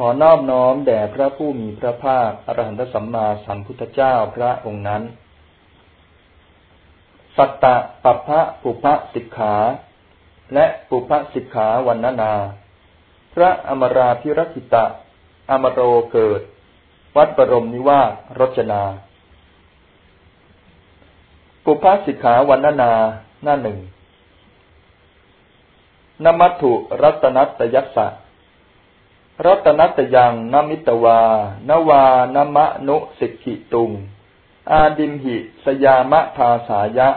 ขอนอบน้อมแด่พระผู้มีพระภาคอรหันตสัมมาสัมพุทธเจ้าพระองค์นั้น สัตตะปัพพะปุพะสิกขา และปุพะสิกขาวันนานาพระอมราพิรคิตะ อมโรเกิด วัดบรมนิวาสรจนา ปุพะสิกขาวันนานา หน้าหนึ่งนมัตถุรัตนัตยัสสะ รัตนัตยังนมิตวา นวานมะนุสิกขิตุง อาดิมหิ สยามะภาสายะ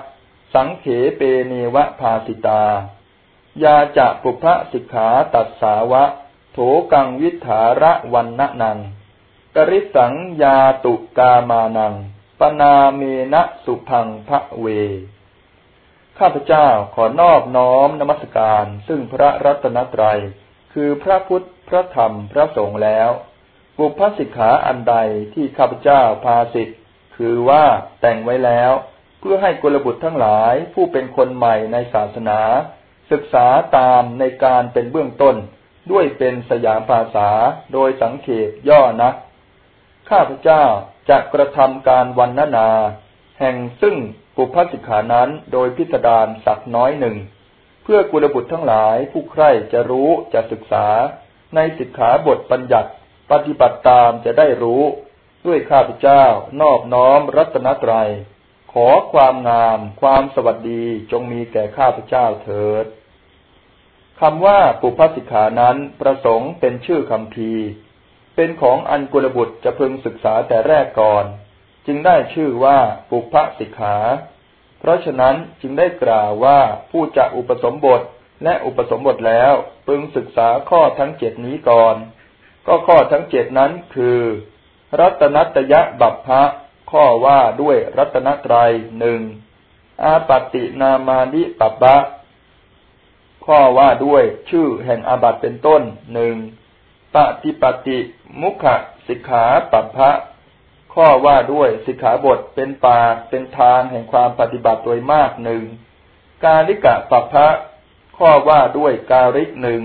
สังเขเปเนวะภาสิตา ยาจะปุพะสิกขาตัดสาวะ โถกังวิถาระวันนะนัง กริสังยาตุกามานัง ปนาเมนะสุพังพระเว ข้าพเจ้าขอนอบน้อมนมัสการ ซึ่งพระรัตนตรัย คือพระพุทธ พระธรรม พระสงฆ์แล้วบุพสิกขาอันใดที่ข้าพเจ้าพาสิทธิ์คือว่าแต่งไว้แล้ว เพื่อให้กุลบุตรทั้งหลายผู้เป็นคนใหม่ในศาสนา ศึกษาตามในการเป็นเบื้องต้น ด้วยเป็นสยามภาษาโดยสังเขปย่อนะ ข้าพเจ้าจะกระทำการวันนานา แห่งซึ่งปุพสิกขานั้นโดยพิสดารสักน้อยหนึ่ง เพื่อกุลบุตรทั้งหลายผู้ใคร่จะรู้จะศึกษา ในสิกขาบทบัญญัติปฏิบัติตามจะได้รู้ ด้วยข้าพเจ้านอบน้อมรัตนตรัย ขอความงาม ความสวัสดีจงมีแก่ข้าพเจ้าเถิดคำว่าปุพพสิกขานั้นประสงค์เป็นชื่อคำพีเป็นของอันกุลบุตรจะพึงศึกษาแต่แรกก่อน จึงได้ชื่อว่าปุพพสิกขา เพราะฉะนั้นจึงได้กล่าวว่าผู้จะอุปสมบทและอุปสมบทแล้วพึงศึกษาข้อทั้งเจ็ดนี้ก่อน ก็ข้อทั้งเจ็ดนั้นคือ รัตนัตยะบัพพะข้อว่าด้วยรัตนตรัยหนึ่งอาปตินามานิปัปะข้อว่าด้วยชื่อแห่งอาบัตเป็นต้นหนึ่งปฏิปติมุขสิกขาปัปพะ ข้อว่าด้วยสิกขาบทเป็นป่าเป็นทางแห่งความปฏิบัติโดยมากหนึ่งกาลิกะปัปพะข้อว่าด้วยการิกหนึ่ง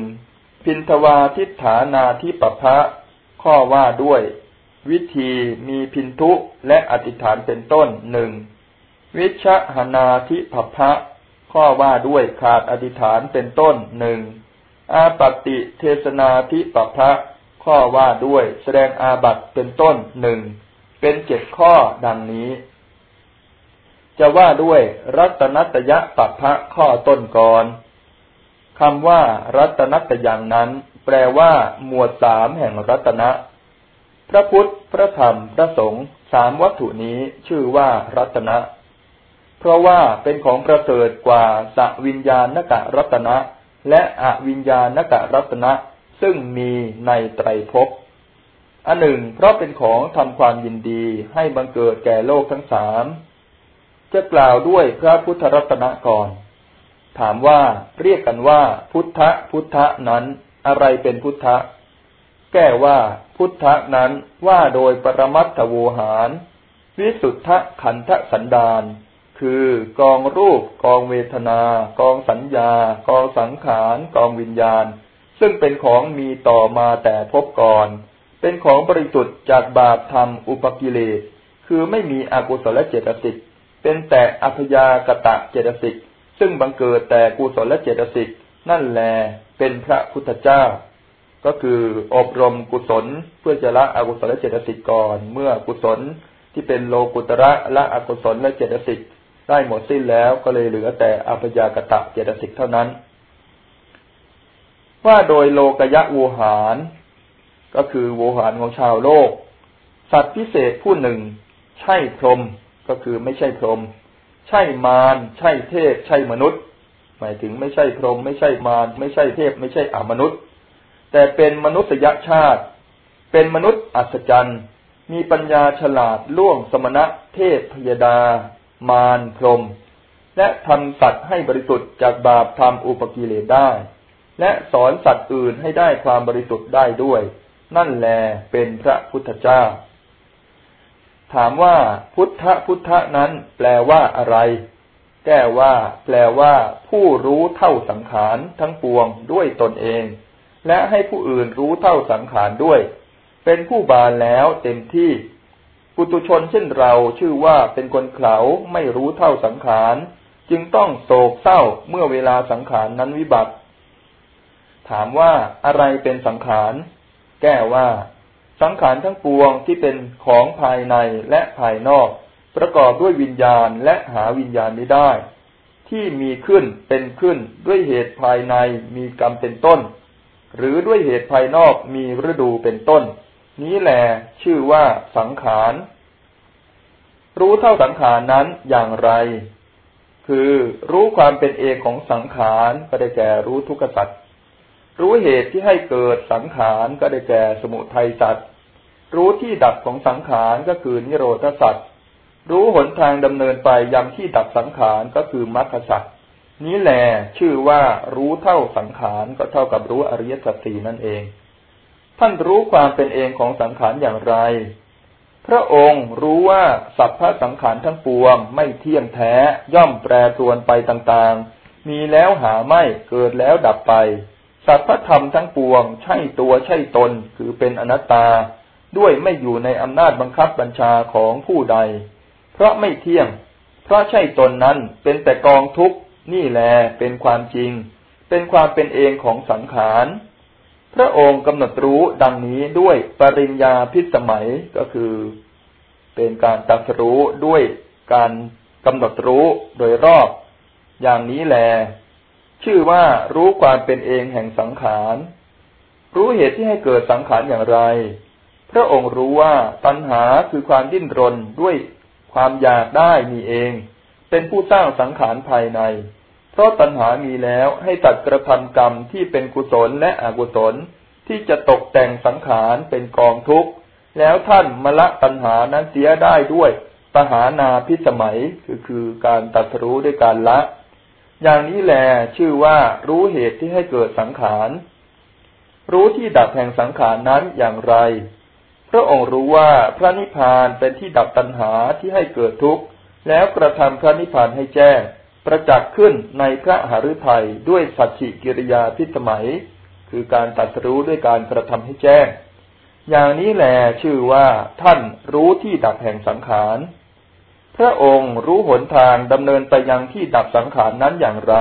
พินทวาทิฏฐานาทิปภะข้อว่าด้วย วิธีมีพินทุและอธิษฐานเป็นต้นหนึ่งวิชหนาทิปภะข้อว่าด้วยขาดอธิษฐานเป็นต้นหนึ่งอาปติเทศนาทิปภะข้อว่าด้วยแสดงอาบัตเป็นต้นหนึ่ง เป็นเจ็ดข้อดังนี้ จะว่าด้วยรัตนัตยะปัพะข้อต้นก่อนคำว่ารัตนัตยังนั้น แปลว่า หมวดสามแห่งรัตนะ พระพุทธ พระธรรม พระสงฆ์สามวัตถุนี้ชื่อว่ารัตนะ เพราะว่าเป็นของประเสริฐกว่าสวิญญาณนกะรัตนะ และอวิญญาณนกะรัตนะ ซึ่งมีในไตรภพ อันหนึ่ง เพราะเป็นของทำความยินดีให้บังเกิดแก่โลกทั้งสามจะกล่าวด้วยพระพุทธรัตนก่อนถามว่าเรียกกันว่า พุทธพุทธนั้น อะไรเป็นพุทธแก้ว่าพุทธนั้นว่าโดยปรมัตถโวหาร วิสุทธขันธสันดานคือกองรูป กองเวทนา กองสัญญา กองสังขาร กองวิญญาณ ซึ่งเป็นของมีต่อมาแต่พบก่อน เป็นของบริสุทธิ์จากบาปธรรมอุปกิเลสคือไม่มีอกุศลเจตสิกเป็นแต่อัพยากตะเจตสิกซึ่งบังเกิดแต่กุศลและเจตสิกนั่นแลเป็นพระพุทธเจ้า ก็คืออบรมกุศลเพื่อจะละอกุศลและเจตสิกก่อน เมื่อกุศลที่เป็นโลกุตระละอกุศลและเจตสิกได้หมดสิ้นแล้วก็เลยเหลือแต่อภยากตะเจตสิกเท่านั้น ว่าโดยโลกยะวูหาร ก็คือโวหารของชาวโลก สัตว์พิเศษผู้หนึ่ง ใช่พรหมก็คือไม่ใช่พรหมใช่มารใช่เทพ ใช่มนุษย์ หมายถึงไม่ใช่พรหมไม่ใช่มารไม่ใช่เทพ ไม่ใช่อมนุษย์ แต่เป็นมนุษยชาติ เป็นมนุษย์อัศจรรย์มีปัญญาฉลาดล่วงสมณะเทพพยดา มารพรหมและทำสัตว์ให้บริสุทธิ์จากบาปทำอุปกิเลสได้ และสอนสัตว์อื่นให้ได้ความบริสุทธิ์ได้ด้วย นั่นแลเป็นพระพุทธเจ้า ถามว่าพุทธพุทธนั้นแปลว่าอะไร แก้ว่า แปลว่า ผู้รู้เท่าสังขารทั้งปวงด้วยตนเอง และให้ผู้อื่นรู้เท่าสังขารด้วย เป็นผู้บานแล้วเต็มที่ปุตุชนเช่นเราชื่อว่าเป็นคนเขาไม่รู้เท่าสังขาร จึงต้องโศกเศร้าเมื่อเวลาสังขารนั้นวิบัติ ถามว่าอะไรเป็นสังขาร แก้ว่า สังขารทั้งปวงที่เป็นของภายในและภายนอก ประกอบด้วยวิญญาณและหาวิญญาณไม่ได้ ที่มีขึ้นเป็นขึ้นด้วยเหตุภายในมีกรรมเป็นต้น หรือด้วยเหตุภายนอกมีฤดูเป็นต้น นี้แหลชื่อว่าสังขารรู้เท่าสังขารนั้นอย่างไร คือรู้ความเป็นเอกของสังขารก็ได้แก่รู้ทุกขสัตว์ รู้เหตุที่ให้เกิดสังขารก็ได้แก่สมุทัยสัตว์รู้ที่ดับของสังขารก็คือนิโรธสัตว์รู้หนทางดำเนินไปยังที่ดับสังขารก็คือมรรคสัตว์นี้แหลชื่อว่ารู้เท่าสังขารก็เท่ากับรู้อริยสัจสี่นั่นเอง ท่านรู้ความเป็นเองของสังขารอย่างไร พระองค์รู้ว่าสัพพสังขารทั้งปวง ไม่เที่ยงแท้ย่อมแปรปรวนไปต่างๆ มีแล้วหาไม่เกิดแล้วดับไป สัพพธรรมทั้งปวง ใช่ตัวใช่ตนคือเป็นอนัตตา ด้วยไม่อยู่ในอำนาจบังคับบัญชาของผู้ใด เพราะไม่เที่ยง เพราะใช่ตนนั้นเป็นแต่กองทุกข์นี่แลเป็นความจริง เป็นความเป็นเองของสังขารพระองค์กำหนดรู้ดังนี้ด้วยปริญญาพิสมัยก็คือ เป็นการตัดรู้ด้วยการกำหนดรู้โดยรอบ อย่างนี้แล ชื่อว่ารู้ความเป็นเองแห่งสังขาร รู้เหตุที่ให้เกิดสังขารอย่างไร พระองค์รู้ว่าตัณหาคือความดิ้นรนด้วยความอยากได้มีเอง เป็นผู้สร้างสังขารภายใน เพราะตัณหามีแล้วให้ตัดกระทำกรรมที่เป็นกุศลและอกุศลที่จะตกแต่งสังขารเป็นกองทุกข์ แล้วท่านมละตัณหานั้นเสียได้ด้วยปหานาพิสมัยคือคือการตัดรู้ด้วยการละ อย่างนี้แหลชื่อว่ารู้เหตุที่ให้เกิดสังขาร รู้ที่ดับแห่งสังขารนั้นอย่างไร พระองค์รู้ว่าพระนิพพานเป็นที่ดับตัณหาที่ให้เกิดทุกข์ แล้วกระทำพระนิพพานให้แจ้ง ประจักษ์ขึ้นในพระหฤทัยด้วยสัจฉิกิริยาพิสมัย คือการตัดรู้ด้วยการกระทำให้แจ้ง อย่างนี้แหลชื่อว่าท่านรู้ที่ดับแห่งสังขาร พระองค์รู้หนทางดำเนินไปยังที่ดับสังขารนั้นอย่างไร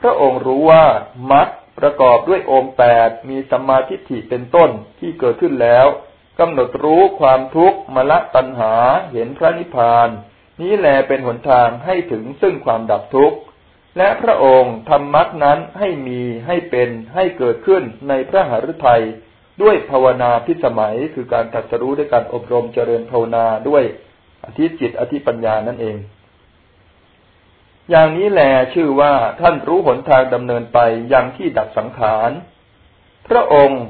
พระองค์รู้ว่ามัดประกอบด้วยองค์แปดมีสมาธิฐิเป็นต้นที่เกิดขึ้นแล้วกำหนดรู้ความทุกข์มละตัณหาเห็นพระนิพพาน นี้แลเป็นหนทางให้ถึงซึ่งความดับทุกข์ และพระองค์ทำมรรคนั้นให้มีให้เป็นให้เกิดขึ้นในพระหฤทัยด้วยภาวนาพิสมัยคือการตัดสรู้ด้วยการอบรมเจริญภาวนาด้วย อธิจิตอธิปัญญานั่นเอง อย่างนี้แหลชื่อว่าท่านรู้หนทางดำเนินไปยังที่ดับสังขาร พระองค์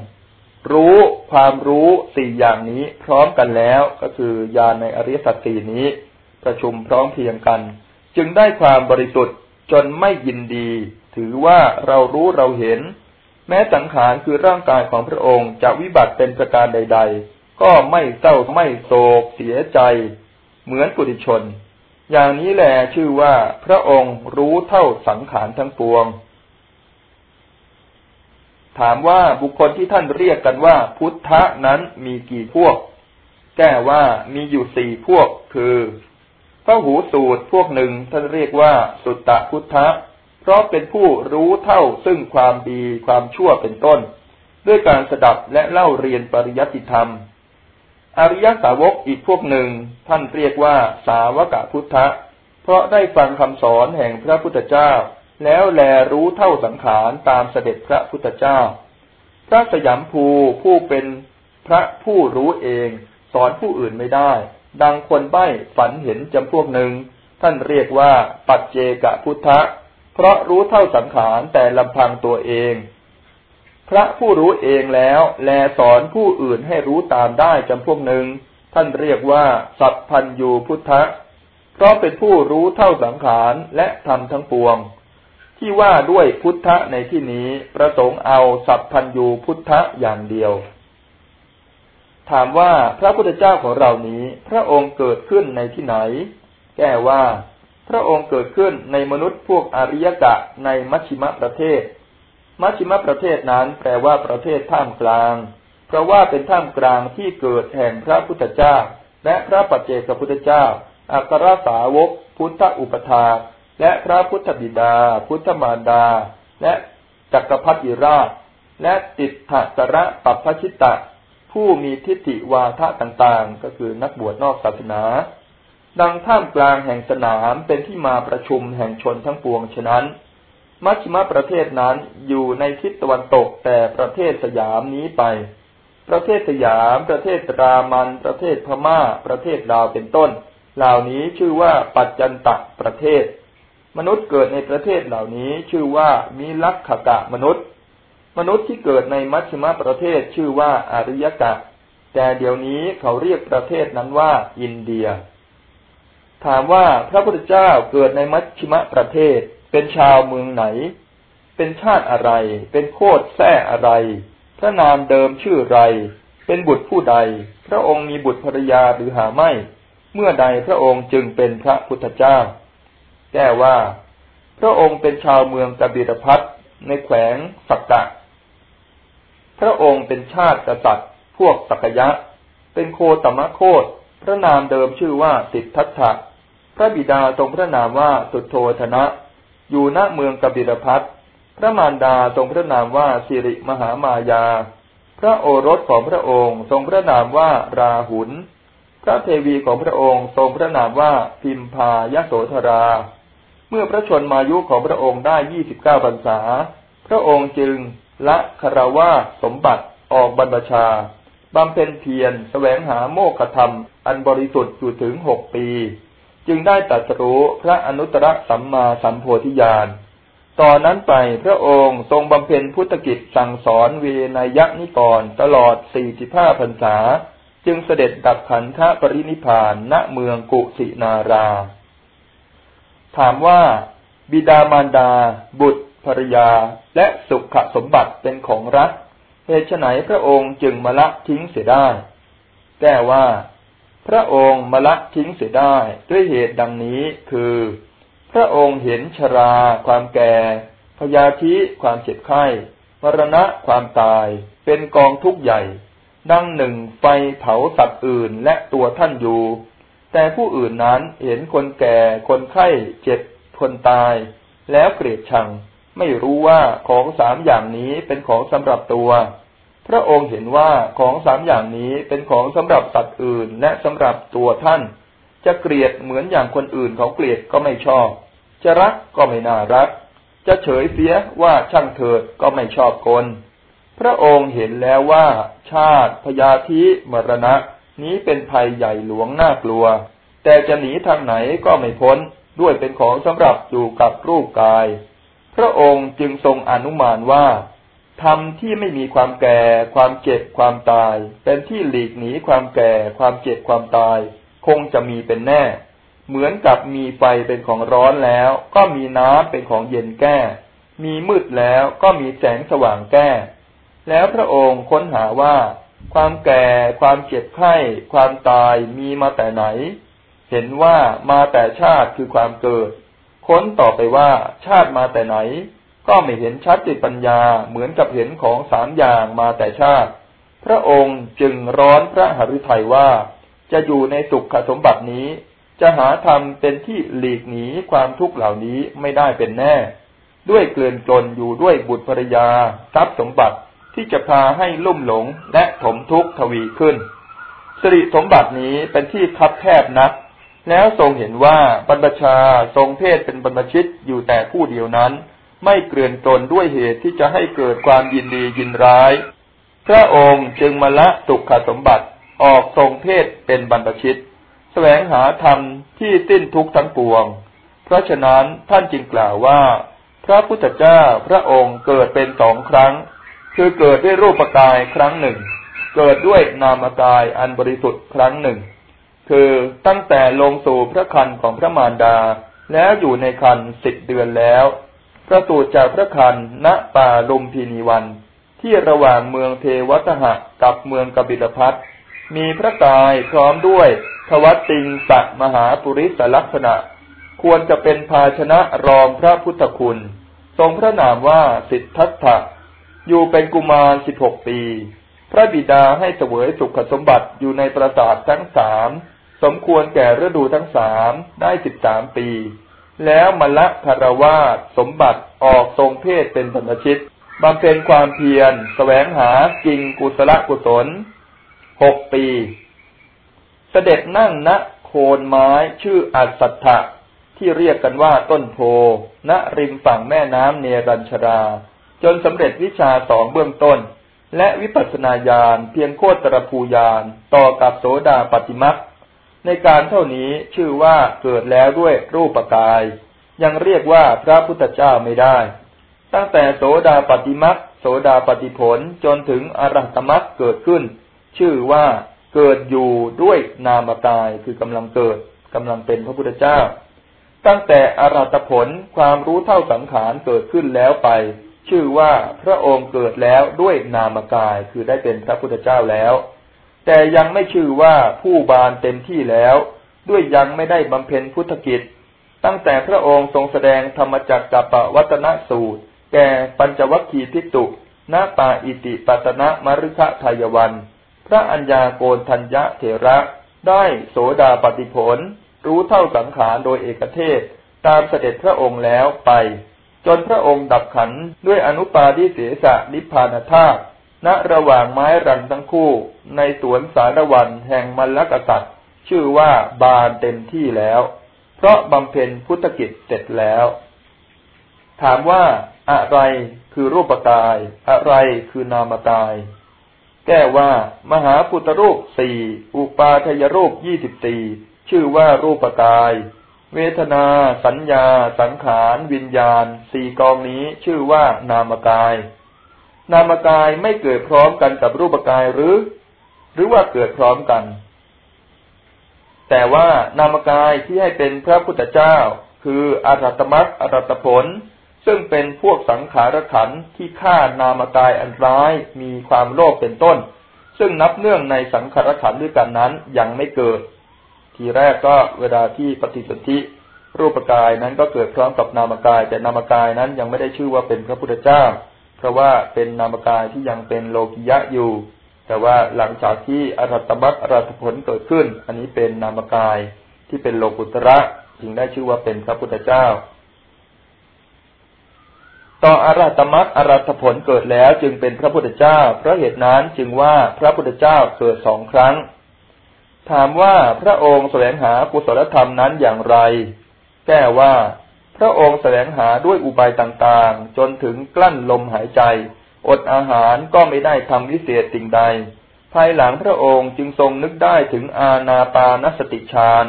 รู้ความรู้สี่อย่างนี้พร้อมกันแล้วก็คือญาณในอริยสัจสี่นี้ ประชุมพร้อมเพียงกัน จึงได้ความบริสุทธิ์จนไม่ยินดี ถือว่าเรารู้เราเห็น แม้สังขารคือร่างกายของพระองค์จะวิบัติเป็นประการใด ๆ ก็ไม่เศร้าไม่โศกเสียใจ เหมือนปุถุชน อย่างนี้แหละชื่อว่าพระองค์รู้เท่าสังขารทั้งปวง ถามว่าบุคคลที่ท่านเรียกกันว่า พุทธะนั้นมีกี่พวก แก้ว่ามีอยู่สี่พวก คือพระหูสูตรพวกหนึ่งท่านเรียกว่าสุตตะพุทธะ เพราะเป็นผู้รู้เท่าซึ่งความดีความชั่วเป็นต้น ด้วยการสดับและเล่าเรียนปริยัติธรรม อริยสาวกอีกพวกหนึ่งท่านเรียกว่าสาวกพุทธะ เพราะได้ฟังคำสอนแห่งพระพุทธเจ้า แล้วแลรู้เท่าสังขารตามเสด็จพระพุทธเจ้า พระสยามภูผู้เป็นพระผู้รู้เอง สอนผู้อื่นไม่ได้ ดังคนใบ้ฝันเห็นจำพวกหนึ่ง ท่านเรียกว่าปัจเจกพุทธะ เพราะรู้เท่าสังขารแต่ลำพังตัวเอง พระผู้รู้เองแล้ว แลสอนผู้อื่นให้รู้ตามได้จำพวกหนึ่ง ท่านเรียกว่า สัพพัญยูพุทธะ เพราะเป็นผู้รู้เท่าสังขารและทำทั้งปวง ที่ว่าด้วยพุทธะในที่นี้ประสงค์เอาสัพพัญยูพุทธะอย่างเดียว ถามว่าพระพุทธเจ้าของเรานี้ พระองค์เกิดขึ้นในที่ไหน แก้ว่า พระองค์เกิดขึ้นในมนุษย์พวกอริยกะในมัชชิมประเทศ มัชชิมประเทศนั้นแปลว่าประเทศท่ามกลาง เพราะว่าเป็นท่ามกลางที่เกิดแห่งพระพุทธเจ้า และพระปัจเจกพุทธเจ้า อัครสาวก พุทธอุปถาและพระพุทธบิดา พุทธมารดา และจักรพรรดิราช และติดถัสระปัปพชิตะ ผู้มีทิฏฐิวาทะต่างๆ ก็คือนักบวชนอกศาสนา ดังท่ามกลางแห่งสนามเป็นที่มาประชุมแห่งชนทั้งปวงฉะนั้น มัชฌิมประเทศนั้นอยู่ในทิศตะวันตกแต่ประเทศสยามนี้ไป ประเทศสยาม ประเทศรามัน ประเทศพม่า ประเทศลาวเป็นต้น เหล่านี้ชื่อว่าปัจจันตะประเทศ มนุษย์เกิดในประเทศเหล่านี้ชื่อว่ามีลักขกะมนุษย์ มนุษย์ที่เกิดในมัชฌิมประเทศชื่อว่าอริยกะ แต่เดี๋ยวนี้เขาเรียกประเทศนั้นว่า อินเดีย ถามว่าพระพุทธเจ้าเกิดในมัชฌิมประเทศ เป็นชาวเมืองไหน เป็นชาติอะไร เป็นโคดแท้อะไร พระนามเดิมชื่อไร เป็นบุตรผู้ใด พระองค์มีบุตรภรรยาหรือหาไม่ เมื่อใดพระองค์จึงเป็นพระพุทธเจ้า แก้ว่า พระองค์เป็นชาวเมืองกบิรพัทในแขวงสักกะ พระองค์เป็นชาติกษัตริย์พวกสักยะ เป็นโคตมะโคตพระนามเดิมชื่อว่าสิทธัตถะ พระบิดาทรงพระนามว่าสุโธธนะ อยู่ณเมืองกบิรพัทพระมารดาทรงพระนามว่าสิริมหามายา พระโอรสของพระองค์ ทรงพระนามว่าราหุลพระเทวีของพระองค์ ทรงพระนามว่าพิมพายโสธรา เมื่อพระชนมายุของพระองค์ได้ยี่สิบเก้าพรรษา พระองค์จึงละคารวาสมบัติออกบรรพชาบำเพ็ญเพียรแสวงหาโมกธรรม อันบริสุทธิ์อยู่ถึงหกปี จึงได้ตรัสรู้พระอนุตตรสัมมาสัมโพธิญาณตอนนั้นไปพระองค์ทรงบำเพ็ญพุทธกิจสั่งสอนเวนยนิกรตลอดสี่สิบห้าพรรษา จึงเสด็จดับขันธปรินิพานณเมืองกุสินารา ถามว่า บิดามารดา บุตรภรยา และสุขสมบัติเป็นของรักเหตุไฉนพระองค์จึงมาละทิ้งเสียได้ แก้ว่า พระองค์มาละทิ้งเสียได้ด้วยเหตุดังนี้คือ พระองค์เห็นชรา ความแก่ พยาธิความเจ็บไข้มรณะความตายเป็นกองทุกข์ใหญ่ ดังหนึ่งไฟเผาสัตว์อื่นและตัวท่านอยู่ แต่ผู้อื่นนั้นเห็นคนแก่คนไข้เจ็บคนตาย แล้วเกลียดชัง ไม่รู้ว่าของสามอย่างนี้เป็นของสำหรับตัว พระองค์เห็นว่าของสามอย่างนี้เป็นของสำหรับสัตว์อื่นและสำหรับตัวท่าน จะเกลียดเหมือนอย่างคนอื่นเขาเกลียดก็ไม่ชอบ จะรักก็ไม่น่ารัก จะเฉยเสียว่าช่างเถิดก็ไม่ชอบคน พระองค์เห็นแล้วว่า ชาติพยาธิมรณะ นี้เป็นภัยใหญ่หลวงน่ากลัว แต่จะหนีทางไหนก็ไม่พ้นด้วยเป็นของสำหรับอยู่กับรูปกาย พระองค์จึงทรงอนุมานว่า ธรรมที่ไม่มีความแก่ ความเจ็บความตาย เป็นที่หลีกหนีความแก่ ความเจ็บความตาย คงจะมีเป็นแน่ เหมือนกับมีไฟเป็นของร้อนแล้ว ก็มีน้ำเป็นของเย็นแก้ มีมืดแล้วก็มีแสงสว่างแก้ แล้วพระองค์ค้นหาว่า ความแก่ ความเจ็บไข้ ความตายมีมาแต่ไหน เห็นว่ามาแต่ชาติคือความเกิด ค้นต่อไปว่าชาติมาแต่ไหน ก็ไม่เห็นชัดจิตปัญญาเหมือนกับเห็นของสามอย่างมาแต่ชาติ พระองค์จึงร้อนพระหฤทัยว่า จะอยู่ในสุขสมบัตินี้ จะหาธรรมเป็นที่หลีกหนีความทุกข์เหล่านี้ไม่ได้เป็นแน่ ด้วยเกลื่อนจนอยู่ด้วยบุตรภรยา ทรัพย์สมบัติที่จะพาให้ลุ่มหลงและถมทุกข์ทวีขึ้นสิริสมบัตินี้เป็นที่คับแคบนัก แล้วทรงเห็นว่าบรรพชาทรงเพศเป็นบรรพชิตอยู่แต่ผู้เดียวนั้น ไม่เกลื่อนตนด้วยเหตุที่จะให้เกิดความยินดียินร้าย พระองค์จึงมาละสุขสมบัติออกทรงเพศเป็นบรรพชิต แสวงหาธรรมที่สิ้นทุกข์ทั้งปวง เพราะฉะนั้นท่านจึงกล่าวว่า พระพุทธเจ้าพระองค์เกิดเป็นสองครั้ง คือเกิดด้วยรูปกายครั้งหนึ่ง เกิดด้วยนามกายอันบริสุทธิ์ครั้งหนึ่ง คือตั้งแต่ลงสู่พระคันของพระมารดา แล้วอยู่ในคันสิบเดือนแล้ว ประสูติจากพระคันณป่าลุมพินีวัน ที่ระหว่างเมืองเทวทหะกับเมืองกบิลพัทมีพระกายพร้อมด้วยทวัติงสัมหาปุริสลักษณะ ควรจะเป็นภาชนะรองพระพุทธคุณ ทรงพระนามว่าสิทธัตถะอยู่เป็นกุมารสิบหกปี พระบิดาให้เสวยสุขสมบัติอยู่ในปราสาททั้งสาม สมควรแก่ฤดูทั้งสามได้สิบสามปี แล้วมละคารวาสสมบัติออกทรงเพศเป็นบรรชิตบำเพ็ญความเพียรแสวงหาจริงกุศลกุศลหกปี เสด็จนั่งณโคนไม้ชื่ออัศถะที่เรียกกันว่าต้นโพ ณริมฝั่งแม่น้ำเนรัญชรา จนสำเร็จวิชาสองเบื้องต้น และวิปัสสนาญาณเพียงโคตรภูญาณต่อกับโสดาปฏิมัก ในการเท่านี้ชื่อว่าเกิดแล้วด้วยรูปกาย ยังเรียกว่าพระพุทธเจ้าไม่ได้ ตั้งแต่โสดาปฏิมักโสดาปฏิผลจนถึงอรหัตมักเกิดขึ้น ชื่อว่าเกิดอยู่ด้วยนามกายคือกำลังเกิดกำลังเป็นพระพุทธเจ้า ตั้งแต่อรหัตผลความรู้เท่าสังขารเกิดขึ้นแล้วไป ชื่อว่าพระองค์เกิดแล้วด้วยนามกายคือได้เป็นพระพุทธเจ้าแล้ว แต่ยังไม่ชื่อว่าผู้บานเต็มที่แล้ว ด้วยยังไม่ได้บำเพ็ญพุทธกิจ ตั้งแต่พระองค์ทรงแสดงธรรมจักกับปวัตนสูตร แก่ปัญจวัคคีย์ทิตุนาตาอิติปัตนะมรุขทายวัน พระอัญญาโกนทัญญะเถระ ได้โสดาปฏิผล รู้เท่าสังขารโดยเอกเทศ ตามเสด็จพระองค์แล้วไป จนพระองค์ดับขันด้วยอนุปาทิเสสะนิพพานธาตุ ณระหว่างไม้รันทั้งคู่ ในสวนสารวันแห่งมรรกษัตริย์ชื่อว่าบานเต็มที่แล้ว เพราะบำเพ็ญพุทธกิจเสร็จแล้ว ถามว่าอะไรคือรูปกาย อะไรคือนามกาย แก้ว่า มหาพุทธรูปสี่อุปาทยรูปยี่สิบสี่ชื่อว่ารูปกาย เวทนา สัญญา สังขาร วิญญาณ สี่กองนี้ชื่อว่านามกาย นามกายไม่เกิดพร้อมกันกับรูปกายหรือ หรือว่าเกิดพร้อมกัน แต่ว่านามกายที่ให้เป็นพระพุทธเจ้า คืออารัตมัตอารัตผล ซึ่งเป็นพวกสังขารขันที่ฆ่านามกายอันร้ายมีความโลภเป็นต้น ซึ่งนับเนื่องในสังขารขันด้วยกันนั้นยังไม่เกิด ทีแรกก็เวลาที่ปฏิสนธิรูปกายนั้นก็เกิดพร้อมกับนามกาย แต่นามกายนั้นยังไม่ได้ชื่อว่าเป็นพระพุทธเจ้า เพราะว่าเป็นนามกายที่ยังเป็นโลกิยะอยู่ แต่ว่าหลังจากที่อรัตมัตอรัตผลเกิดขึ้น อันนี้เป็นนามกายที่เป็นโลกุตระจึงได้ชื่อว่าเป็นพระพุทธเจ้า ต่ออารัตมัตอรัตผลเกิดแล้วจึงเป็นพระพุทธเจ้า เพราะเหตุนั้นจึงว่าพระพุทธเจ้าเกิดสองครั้ง ถามว่าพระองค์แสวงหากุศลธรรมนั้นอย่างไร แก้ว่า พระองค์แสวงหาด้วยอุบายต่างๆ จนถึงกลั้นลมหายใจ อดอาหารก็ไม่ได้ทำวิเศษสิ่งใด ภายหลังพระองค์จึงทรงนึกได้ถึงอาณาปานสติฌาน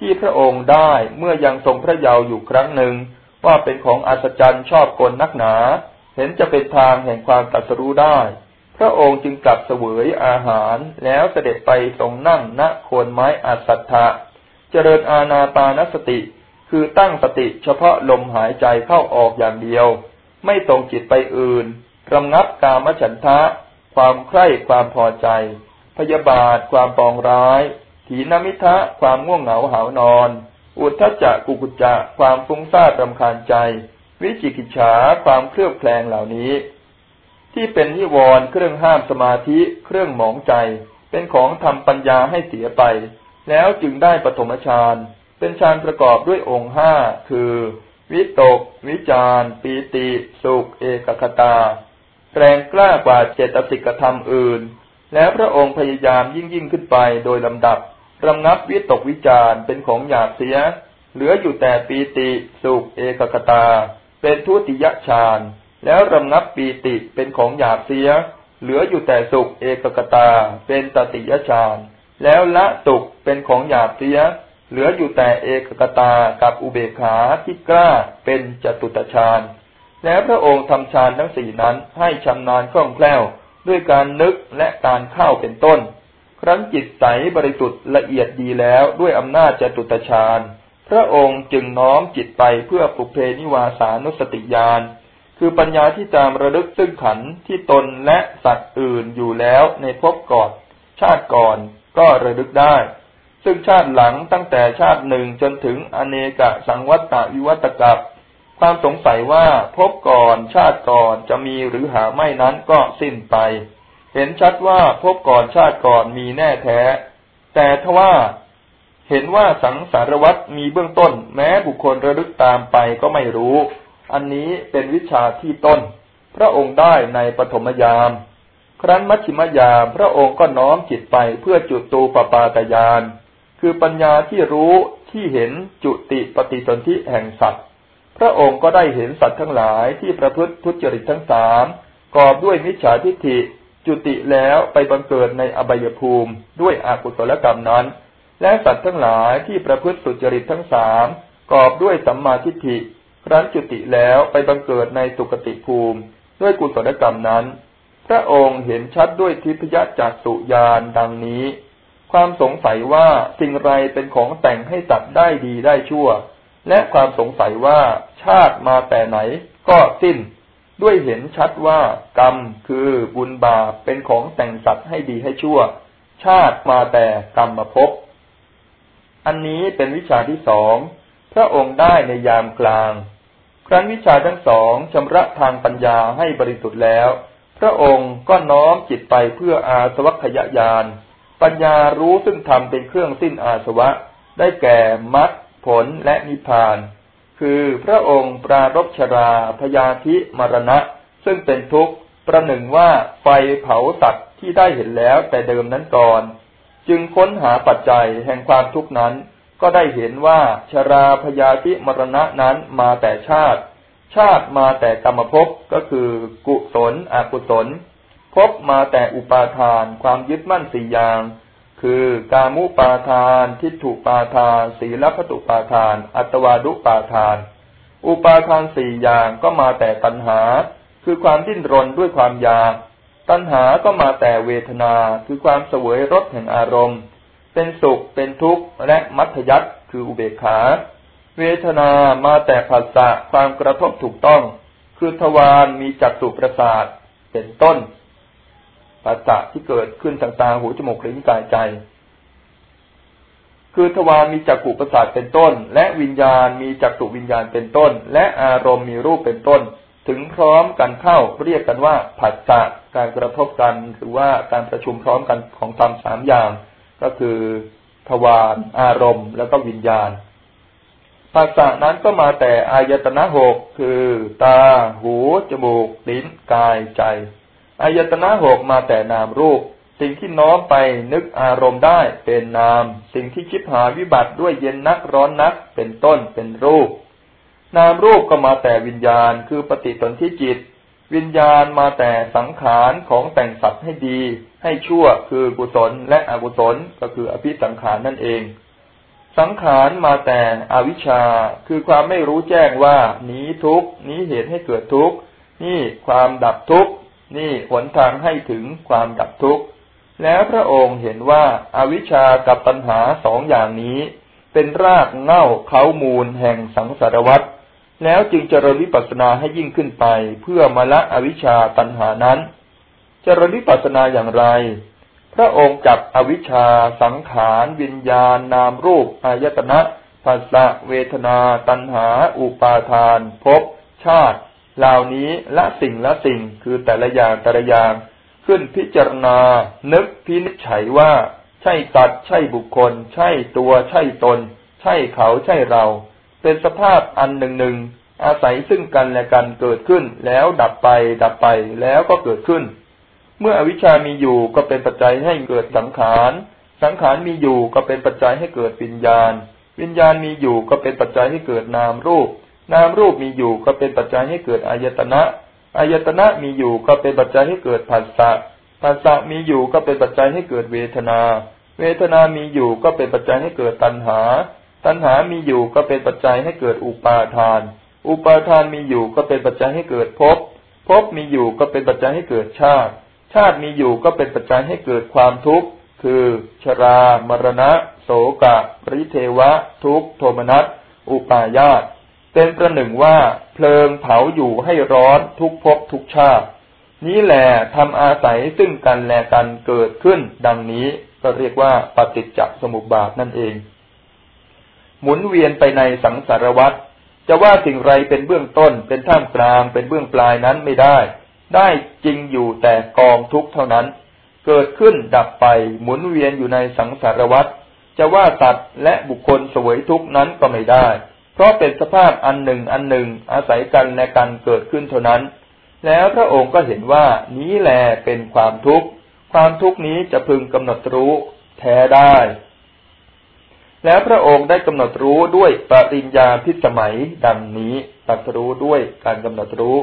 ที่พระองค์ได้เมื่อยังทรงพระเยาว์อยู่ครั้งหนึ่ง ว่าเป็นของอัศจรรย์ชอบกลนักหนา เห็นจะเป็นทางแห่งความตัดสู้ได้ พระองค์จึงกลับเสวยอาหารแล้วเสด็จไปทรงนั่งณโคนไม้อัศทะเจริญอาณาปานสติ คือตั้งสติเฉพาะลมหายใจเข้าออกอย่างเดียว ไม่ตรงจิตไปอื่นรำงับกามฉันทะ ความใคร่ความพอใจ พยาบาท ความปองร้ายถีนมิทะ ความง่วงเหงาหานอน อุทธจักกุกุจะ ความฟุ้งซ่านรำคาญใจ วิจิกิจฉา ความเครือบแคลงเหล่านี้ ที่เป็นนิวรณ์เครื่องห้ามสมาธิ เครื่องหมองใจ เป็นของทำปัญญาให้เสียไป แล้วจึงได้ปฐมฌาน เป็นฌานประกอบด้วยองค์ห้าคือ วิตก วิจารปีติ สุข เอกคตา แรงกล้ากว่าเจตสิกธรรมอื่น แล้วพระองค์พยายามยิ่งยิ่งขึ้นไปโดยลำดับรำงับวิตกวิจารเป็นของหยาบเสีย เหลืออยู่แต่ปีติ สุข เอกคตา เป็นทุติยฌานแล้วรำงับปีติเป็นของหยาบเสีย เหลืออยู่แต่สุขเอกคตา เป็นตติยฌานแล้วละสุขเป็นของหยาบเสีย เหลืออยู่แต่เอกกตากับอุเบกขาที่กล้าเป็นจตุตฌานแล้วพระองค์ทำฌานทั้งสี่นั้นให้ชำนาญคล่องแคล่วด้วยการนึกและการเข้าเป็นต้น ครั้นจิตใสบริสุทธิ์ละเอียดดีแล้วด้วยอำนาจจตุตฌานพระองค์จึงน้อมจิตไปเพื่อปุเพนิวาสานุสติญาณคือปัญญาที่ตามระลึกซึ่งขันที่ตนและสัตว์อื่นอยู่แล้วในภพก่อน ชาติก่อนก็ระลึกได้ ซึ่งชาติหลังตั้งแต่ชาติหนึ่งจนถึงอเนกสังวัตตวิวัตกับความสงสัยว่าพบก่อนชาติก่อนจะมีหรือหาไม่นั้นก็สิ้นไป เห็นชัดว่าพบก่อนชาติก่อนมีแน่แท้ แต่ทว่าเห็นว่าสังสารวัตมีเบื้องต้น แม้บุคคลระลึกตามไปก็ไม่รู้ อันนี้เป็นวิชาที่ต้น พระองค์ได้ในปฐมยาม ครั้นมัชชิมยาม พระองค์ก็น้อมจิตไปเพื่อจุดตูปปาตยาน คือปัญญาที่รู้ที่เห็นจุติปฏิสนธิแห่งสัตว์ พระองค์ก็ได้เห็นสัตว์ทั้งหลายที่ประพฤติทุจริตทั้งสามกอบด้วยมิจฉาทิฏฐิจุติแล้วไปบังเกิดในอบายภูมิด้วยอกุศลกรรมนั้น และสัตว์ทั้งหลายที่ประพฤติสุจริตทั้งสามกอบด้วยสัมมาทิฏฐิครั้นจุติแล้วไปบังเกิดในสุคติภูมิ ด้วยกุศลกรรมนั้น พระองค์เห็นชัดด้วยทิพยจักสุญานดังนี้ ความสงสัยว่าสิ่งไรเป็นของแต่งให้สัตว์ได้ดีได้ชั่ว และความสงสัยว่าชาติมาแต่ไหนก็สิ้น ด้วยเห็นชัดว่ากรรมคือบุญบาปเป็นของแต่งสัตว์ให้ดีให้ชั่ว ชาติมาแต่กรรมมาพบ อันนี้เป็นวิชาที่สองพระองค์ได้ในยามกลาง ครั้นวิชาทั้งสองชำระทางปัญญาให้บริสุทธิ์แล้ว พระองค์ก็น้อมจิตไปเพื่ออาสวัคยายาน ปัญญารู้ซึ่งทำเป็นเครื่องสิ้นอาสวะ ได้แก่มรรคผลและนิพพาน คือพระองค์ปรารบชราพยาธิมรณะ ซึ่งเป็นทุกข์ประหนึ่งว่าไฟเผาสัตว์ที่ได้เห็นแล้วแต่เดิมนั้นก่อน จึงค้นหาปัจจัยแห่งความทุกข์นั้น ก็ได้เห็นว่าชราพยาธิมรณะนั้นมาแต่ชาติ ชาติมาแต่กรรมภพก็คือกุศลอกุศล ภพมาแต่อุปาทานความยึดมั่นสี่อย่าง คือกามุปาทาน ทิฏฐุปาทาน ศีลพัตุปาทาน อัตวาดุปาทาน อุปาทานสี่อย่างก็มาแต่ตัณหา คือความดิ้นรนด้วยความอยาก ตัณหาก็มาแต่เวทนา คือความเสวยรสแห่งอารมณ์ เป็นสุข เป็นทุกข์ และมัธยัติคืออุเบกขา เวทนามาแต่ภาษะความกระทบถูกต้อง คือทวารมีจักสุประสาท เป็นต้น ภาษะที่เกิดขึ้นทางตาหูจมูกลิ้นกายใจ คือทวารมีจักขุประสาทเป็นต้น และวิญญาณมีจักสุวิญญาณเป็นต้น และอารมณ์มีรูปเป็นต้น ถึงพร้อมกันเข้าเรียกกันว่าผัสสะการกระทบกันหรือว่าการประชุมพร้อมกันของธรรมสามอย่าง ก็คือทวารอารมณ์ แล้วก็วิญญาณผัสสะนั้นก็มาแต่อายตนะหกคือ ตา หู จมูก ลิ้น กาย ใจ อายตนะหกมาแต่นามรูป สิ่งที่น้อมไปนึกอารมณ์ได้เป็นนาม สิ่งที่คิดหาวิบัติด้วยเย็นนักร้อนนักเป็นต้นเป็นรูป นามรูปก็มาแต่วิญญาณคือปฏิสนธิจิต วิญญาณมาแต่สังขารของแต่งสัตว์ให้ดี ให้ชั่วคือกุศลและอกุศลก็คืออภิสังขารนั่นเองสังขารมาแต่อวิชชาคือความไม่รู้แจ้งว่านี้ทุกนี้เหตุให้เกิดทุกนี่ความดับทุก นี่หนทางให้ถึงความดับทุกข์ แล้วพระองค์เห็นว่าอาวิชชากับปัญหาสองอย่างนี้ เป็นรากเง่าเขามูลแห่งสังสารวัฏแล้วจึงเจริญวิปัสสนาให้ยิ่งขึ้นไป เพื่อมาละอวิชชาตัณหานั้น เจริญวิปัสสนาอย่างไร พระองค์จับอวิชชา สังขาร วิญญาณ นามรูป อายตนะภาษะเวทนา ตัณหา อุปาทานภพชาติ เหล่านี้ละสิ่งละสิ่งคือแต่ละอย่างแต่ละอย่างขึ้นพิจารณา นึกพินิจฉัยว่า ใช่สัตว์ใช่บุคคล ใช่ตัวใช่ตน ใช่เขาใช่เรา เป็นสภาพอันหนึ่งหนึ่งอาศัยซึ่งกันและกันเกิดขึ้น แล้วดับไป ดับไปแล้วก็เกิดขึ้น เมื่ออวิชามีอยู่ก็เป็นปัจจัยให้เกิดสังขาร สังขารมีอยู่ก็เป็นปัจจัยให้เกิดวิญญาณ วิญญาณมีอยู่ก็เป็นปัจจัยให้เกิดนามรูป นามรูปมีอยู่ก็เป็นปัจจัยให้เกิดอายตนะอายตนะมีอยู่ก็เป็นปัจจัยให้เกิดผัสสะผัสสะมีอยู่ก็เป็นปัจจัยให้เกิดเวทนา เวทนามีอยู่ก็เป็นปัจจัยให้เกิดตัณหา ตัณหามีอยู่ก็เป็นปัจจัยให้เกิดอุปาทาน อุปาทานมีอยู่ก็เป็นปัจจัยให้เกิดภพ ภพมีอยู่ก็เป็นปัจจัยให้เกิดชาติ ชาติมีอยู่ก็เป็นปัจจัยให้เกิดความทุกข์ คือ ชรา มรณะ โสกะ ปริเทวะ ทุกโทมนัส อุปาญาต เป็นประหนึ่งว่าเพลิงเผาอยู่ให้ร้อนทุกภพทุกชาติ นี้แหละทำอาศัยซึ่งกันและกันเกิดขึ้น ดังนี้ก็เรียกว่าปฏิจจสมุปบาทนั่นเอง หมุนเวียนไปในสังสารวัฏจะว่าสิ่งไรเป็นเบื้องต้น เป็นท่ามกลาง เป็นเบื้องปลายนั้นไม่ได้ ได้จริงอยู่แต่กองทุกเท่านั้น เกิดขึ้นดับไปหมุนเวียนอยู่ในสังสารวัฏจะว่าสัตว์และบุคคลสวยทุกนั้นก็ไม่ได้ ราะเป็นสภาพอันหนึ่งอันหนึ่งอาศัยกันและกันเกิดขึ้นเท่านั้น แล้วพระองค์ก็เห็นว่านี้แลเป็นความทุกข์ ความทุกข์นี้จะพึงกำหนดรู้แท้ได้ แล้วพระองค์ได้กำหนดรู้ด้วยปริญญาพิสมัยดังนี้ตัดรู้ด้วยการกำหนดรู้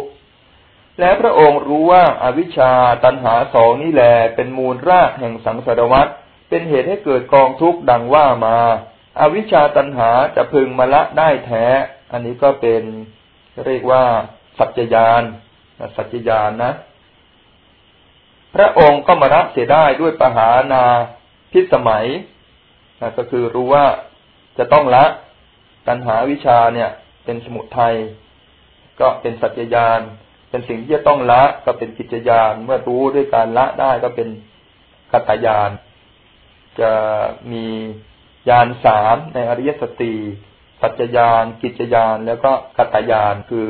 แล้วพระองค์รู้ว่าอาวิชชาตันหาสองนี่แลเป็นมูลรากแห่งสังสารวัฏเป็นเหตุให้เกิดกองทุกข์ดังว่ามา อวิชชาตันหาจะพึงมาละได้แท้ อันนี้ก็เป็นเรียกว่า สัจจยานสัจจยานนะ พระองค์ก็มาละเสียได้ด้วยปหานาพิสมัยนะก็คือรู้ว่าจะต้องละตัณหาวิชาเนี่ย เป็นสมุทัยก็เป็นสัจจยานเป็นสิ่งที่จะต้องละก็เป็นกิจยานเมื่อรู้ด้วยการละได้ก็เป็นกัตยานจะมี ยานสามในอริยสติปัจจยานกิจยานแล้วก็กัตยานคือ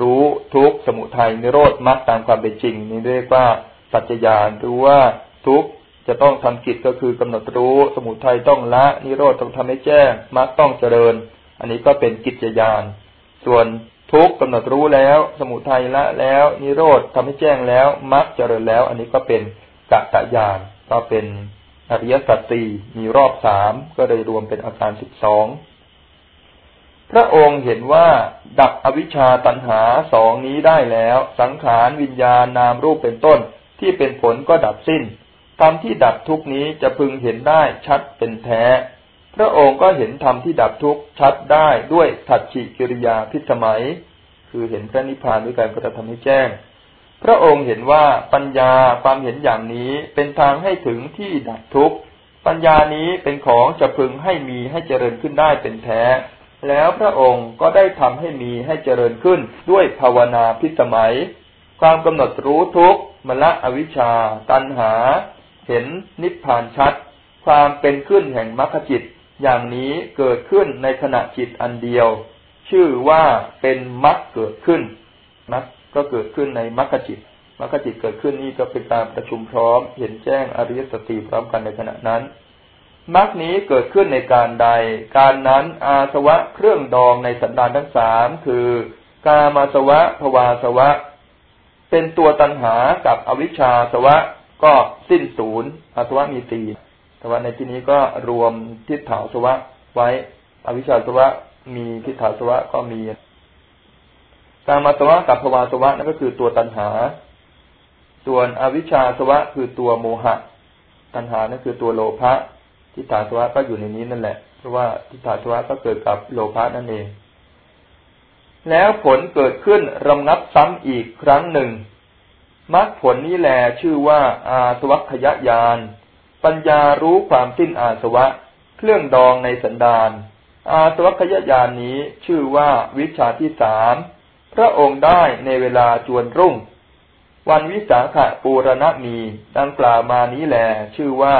รู้ทุกสมุทัยนิโรธมรรคตามความเป็นจริง นี่เรียกว่าปัจจยานรู้ว่าทุกจะต้องทำกิจก็คือกำหนดรู้สมุทัยต้องละนิโรธต้องทำให้แจ้งมรรคต้องเจริญ อันนี้ก็เป็นกิจยานส่วนทุกกำหนดรู้แล้ว สมุทัยละแล้ว นิโรธทำให้แจ้งแล้วมรรคเจริญแล้ว อันนี้ก็เป็นกัตยานก็เป็น อริยสัจสี่มีรอบสามก็เลยรวมเป็นอาการสิบสองพระองค์เห็นว่าดับอวิชชาตันหาสองนี้ได้แล้ว สังขารวิญญาณนามรูปเป็นต้น ที่เป็นผลก็ดับสิ้นธรรมที่ดับทุกนี้จะพึงเห็นได้ชัดเป็นแท้ พระองค์ก็เห็นธรรมที่ดับทุกชัดได้ด้วยถัดฉิกิริยาพิสมัย คือเห็นพระนิพพานด้วยการกระทำให้แจ้ง พระองค์เห็นว่าปัญญาความเห็นอย่างนี้เป็นทางให้ถึงที่ดับทุกข์ปัญญานี้เป็นของจะพึงให้มีให้เจริญขึ้นได้เป็นแท้ แล้วพระองค์ก็ได้ทำให้มีให้เจริญขึ้นด้วยภาวนาพิสมัย ความกำหนดรู้ทุกข์มละอวิชชา ตัณหา เห็นนิพพานชัด ความเป็นขึ้นแห่งมรรคจิต อย่างนี้เกิดขึ้นในขณะจิตอันเดียว ชื่อว่าเป็นมรรคเกิดขึ้นมรรค ก็เกิดขึ้นในมรรคจิตมรรคจิตเกิดขึ้นนี่ก็เป็นการประชุมพร้อม เห็นแจ้งอริยสติพร้อมกันในขณะนั้นมรรคนี้เกิดขึ้นในการใด การนั้นอาสวะเครื่องดองในสันดานทั้งสามคือกามาสวะภวาสวะ เป็นตัวตัณหากับอวิชชาสวะก็สิ้นศูนย์อาสวะมีสี่แต่ว่าในที่นี้ก็รวมทิฏฐาสวะไว้ อวิชชาสวะมีทิฏฐาสวะก็มี กามาสวะกับภวาสวะนั่นก็คือตัวตัณหา ส่วนอวิชชาสวะคือตัวโมหะ ตัณหานั่นคือตัวโลภะทิฏฐาสวะก็อยู่ในนี้นั่นแหละ เพราะว่าทิฏฐาสวะก็เกิดกับโลภะนั่นเอง แล้วผลเกิดขึ้นรำงับซ้ำอีกครั้งหนึ่งมรรคผลนี้แลชื่อว่า อาสวัคยญาณปัญญารู้ความสิ้นอาสวะ เครื่องดองในสันดานอาสวัคยญาณนี้ชื่อว่าวิชาที่สาม พระองค์ได้ในเวลาจวนรุ่ง วันวิสาขปูรณมีดังกล่าวมานี้แล ชื่อว่า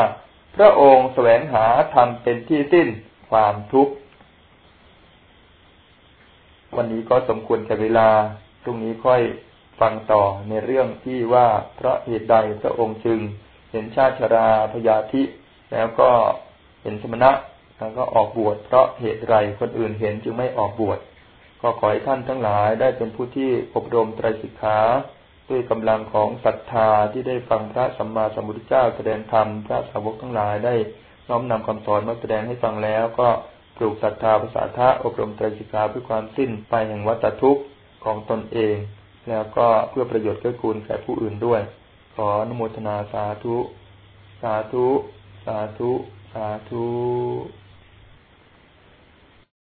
พระองค์แสวงหาธรรมเป็นที่สิ้นความทุกข์วันนี้ก็สมควรแก่เวลาพรุ่งนี้ค่อยฟังต่อในเรื่องที่ว่าเพราะเหตุใดพระองค์จึง เห็นชาติชราพยาธิแล้วก็เห็นสมณะแล้วก็ออกบวชเพราะเหตุไรคนอื่นเห็นจึงไม่ออกบวช ก็ขอให้ท่านทั้งหลายได้เป็นผู้ที่อบรมไตรสิกขาด้วยกำลังของศรัทธาที่ได้ฟังพระสัมมาสัมพุทธเจ้าแสดงธรรมพระสาวกทั้งหลายได้น้อมนำคำสอนมาแสดงให้ฟังแล้ว ก็ปลูกศรัทธาภาษาทะอบรมไตรสิกขาเพื่อความสิ้นไปแห่งวัฏทุกข์ของตนเอง แล้วก็เพื่อประโยชน์เกื้อกูลแก่ผู้อื่นด้วย ขออนุโมทนาสาธุ สาธุ สาธุ สาธุ